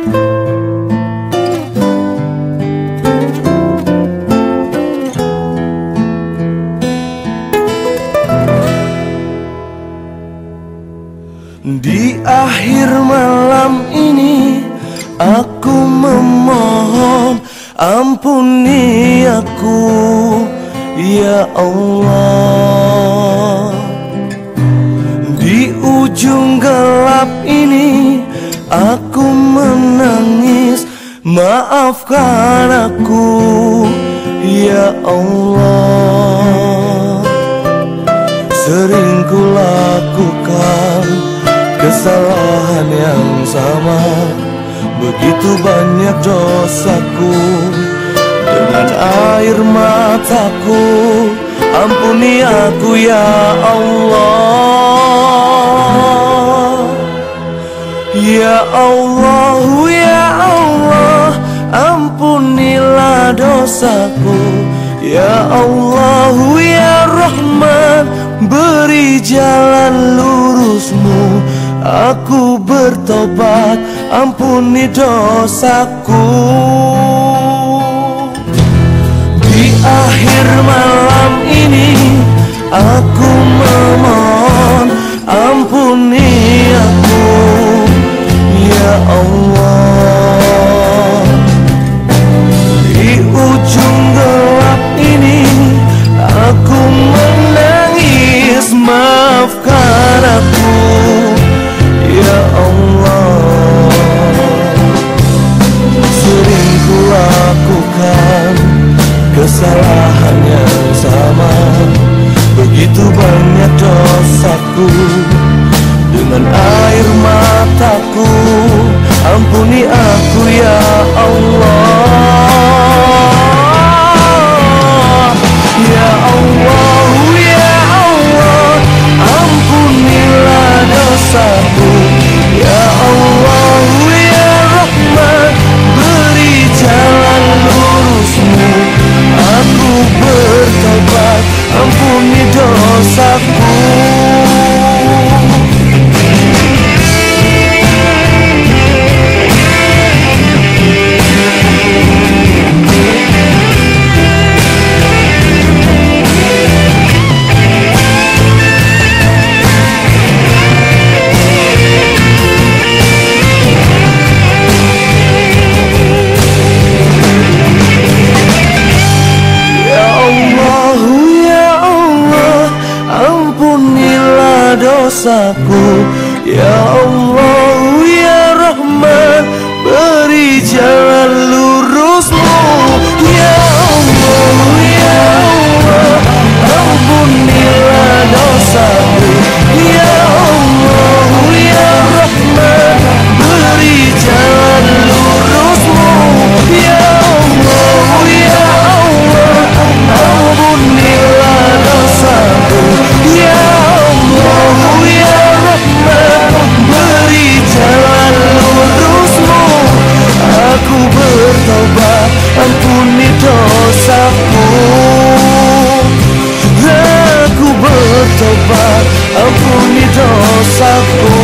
Di akhir malam ini Aku memohon Ampuni aku Ya Allah. Di ujung gelap ini Aku Maafkan aku Ya Allah. Sering ku lakukan kesalahan yang sama. Begitu banyak dosaku Dengan air mataku Ampuni aku ya Allah Ya Allah, ya Allah Ampunilah dosaku. Ya Allah, ya Rahman Beri jalan lurusmu. Aku bertobat Ampuni dosaku. Di akhir malam ini Aku dosaku Dengan air mataku Ampuni aku ya dosaku. Ya Allah, ya Rahman, beri jalan nossa dor.